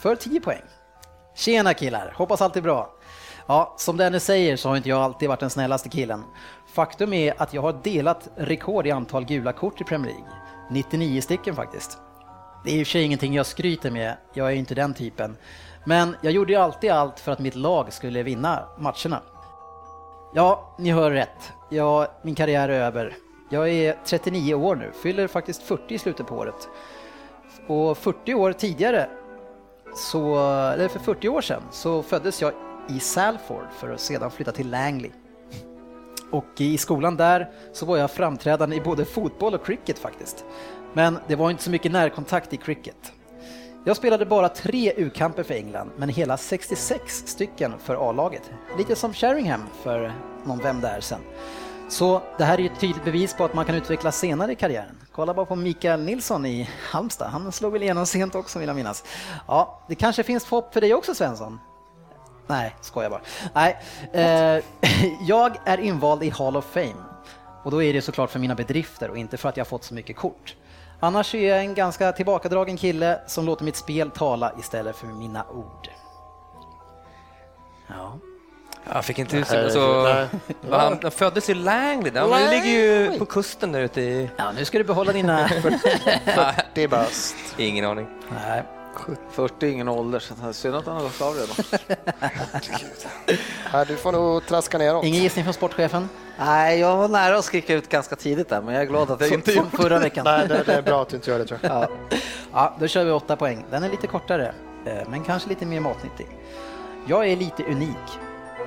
för 10 poäng. Tjena killar, hoppas allt är bra. Ja, som Dennis säger så har inte jag alltid varit den snällaste killen. Faktum är att jag har delat rekord i antal gula kort i Premier League. 99 stycken faktiskt. Det är i och för sig ingenting jag skryter med, jag är ju inte den typen. Men jag gjorde ju alltid allt för att mitt lag skulle vinna matcherna. Ja, ni hör rätt. Ja, min karriär är över. Jag är 39 år nu, fyller faktiskt 40 i slutet på året. Och 40 år tidigare, så, eller för 40 år sedan, så föddes jag i Salford för att sedan flytta till Langley. Och i skolan där så var jag framträdande i både fotboll och cricket faktiskt. Men det var inte så mycket närkontakt i cricket. Jag spelade bara tre U-kamper för England, men hela 66 stycken för A-laget. Lite som Sheringham för någon vem det är sen. Så det här är ju ett tydligt bevis på att man kan utvecklas senare i karriären. Kolla bara på Mikael Nilsson i Halmstad, han slog väl igenom sent också vill jag minnas. Ja, det kanske finns hopp för dig också Svensson? Nej, skojar bara. Nej, eh, jag är invald i Hall of Fame och då är det såklart för mina bedrifter och inte för att jag fått så mycket kort. Annars är jag en ganska tillbakadragen kille som låter mitt spel tala istället för mina ord. Ja. Jag fick inte ut alltså, han, han föddes i Langley, ja, det ligger ju på kusten där ute i... Ja, nu ska du behålla dina... 40 bast. Ingen aning. Nej. 40 är ingen ålder, så synd att han har gått av redan. ja, du får nog traska neråt. Ingen gissning från sportchefen? Nej, jag var nära att skrika ut ganska tidigt där, men jag är glad att jag inte gjorde förra veckan. Nej, det, det, är bra att du inte gör det tror jag. Ja. ja, då kör vi åtta poäng. Den är lite kortare, eh, men kanske lite mer matnyttig. Jag är lite unik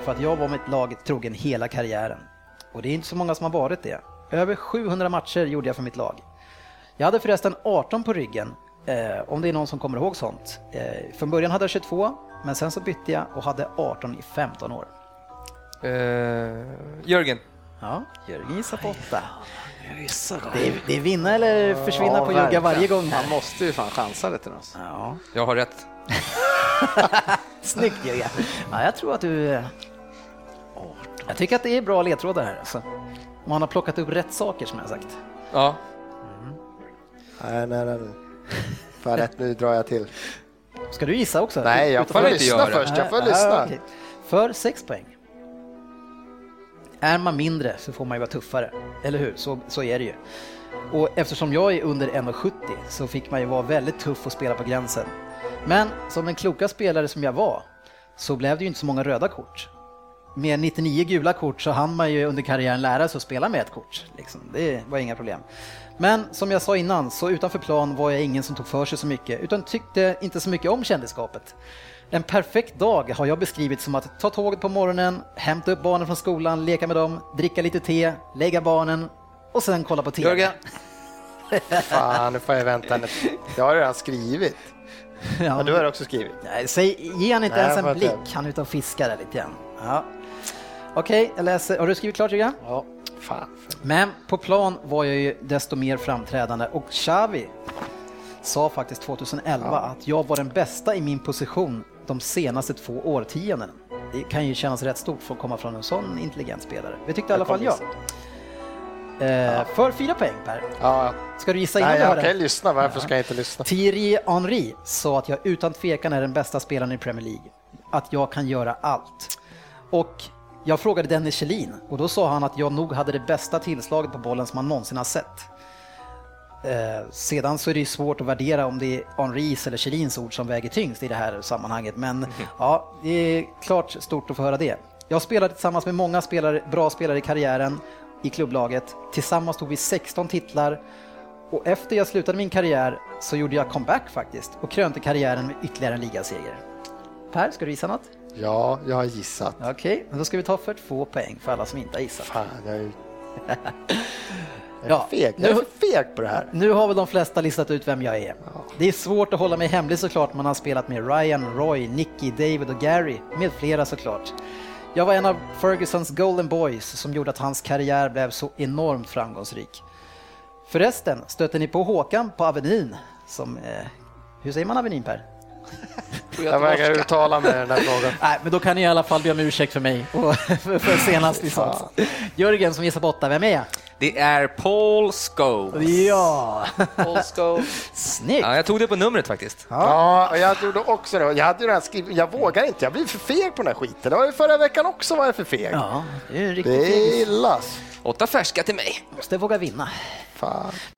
för att jag var mitt lag trogen hela karriären. Och det är inte så många som har varit det. Över 700 matcher gjorde jag för mitt lag. Jag hade förresten 18 på ryggen, eh, om det är någon som kommer ihåg sånt. Eh, från början hade jag 22, men sen så bytte jag och hade 18 i 15 år. Uh, Jörgen. Ja, Jörgen gissar på 8. Det är, det är vinna eller försvinna ja, på Jugga varje gång. Han måste ju fan chansa lite. Alltså. Ja. Jag har rätt. Snyggt Jörgen. Ja, jag tror att du... Jag tycker att det är bra ledtrådar här. Alltså. Man har plockat upp rätt saker som jag sagt. Ja. Mm. Nej, nej, nej. För rätt, nu drar jag till. Ska du gissa också? Nej, jag får lyssna först. Jag får lyssna. Okay. För sex poäng. Är man mindre så får man ju vara tuffare, eller hur? Så, så är det ju. Och eftersom jag är under 1,70 så fick man ju vara väldigt tuff och spela på gränsen. Men som den kloka spelare som jag var så blev det ju inte så många röda kort. Med 99 gula kort så hann man ju under karriären lära sig att spela med ett kort. Liksom. Det var inga problem. Men som jag sa innan, så utanför plan var jag ingen som tog för sig så mycket, utan tyckte inte så mycket om kändisskapet. En perfekt dag har jag beskrivit som att ta tåget på morgonen, hämta upp barnen från skolan, leka med dem, dricka lite te, lägga barnen och sen kolla på TV. Jörgen! Fan, nu får jag vänta. Jag har redan skrivit. Ja, ja du har också skrivit. Nej, säg, ge han inte Nej, ens en blick, han är ute och fiskar lite grann. Ja. Okej, okay, jag läser. Har du skrivit klart Jörgen? Ja. Fan. Men på plan var jag ju desto mer framträdande och Xavi sa faktiskt 2011 ja. att jag var den bästa i min position de senaste två årtiondena. Det kan ju kännas rätt stort för att komma från en sån intelligent spelare. Det tyckte i alla fall jag. Eh, ja. För fyra poäng Per. Ja. Ska du gissa innan Nej, jag kan kan lyssna. Varför ska jag inte lyssna? Thierry Henry sa att jag utan tvekan är den bästa spelaren i Premier League. Att jag kan göra allt. Och jag frågade Dennis Kjellin och då sa han att jag nog hade det bästa tillslaget på bollen som man någonsin har sett. Eh, sedan så är det ju svårt att värdera om det är Henris eller Kjellins ord som väger tyngst i det här sammanhanget. Men mm. ja, det är klart stort att få höra det. Jag spelade tillsammans med många spelare, bra spelare i karriären i klubblaget. Tillsammans tog vi 16 titlar och efter jag slutade min karriär så gjorde jag comeback faktiskt och krönte karriären med ytterligare en ligaseger. Per, ska du gissa något? Ja, jag har gissat. Okej, okay, då ska vi ta för två poäng för alla som inte har gissat. Fan, jag är... Ja, feg. Jag är för feg på det här. Nu har väl de flesta listat ut vem jag är. Ja. Det är svårt att hålla mig hemlig såklart. Man har spelat med Ryan, Roy, Nicky, David och Gary med flera såklart. Jag var en av Fergusons Golden Boys som gjorde att hans karriär blev så enormt framgångsrik. Förresten, stötte ni på Håkan på Avenyn? Som, eh, hur säger man Avenyn Per? Jag vägrar uttala mig den här frågan. Nej, men då kan ni i alla fall be om ursäkt för mig och för, för senast. Liksom. Jörgen som gissar på åtta, vem är jag? Det är Paul Scholes. Ja, Paul Scholes. snyggt. Ja, jag tog det på numret faktiskt. Ja, och jag gjorde också det. Jag hade ju redan skrivit, jag vågar inte, jag blir för feg på den här skiten. Det var ju förra veckan också var jag för feg. Ja, det är en riktig Det illa. Åtta färska till mig. Måste våga vinna. Fan.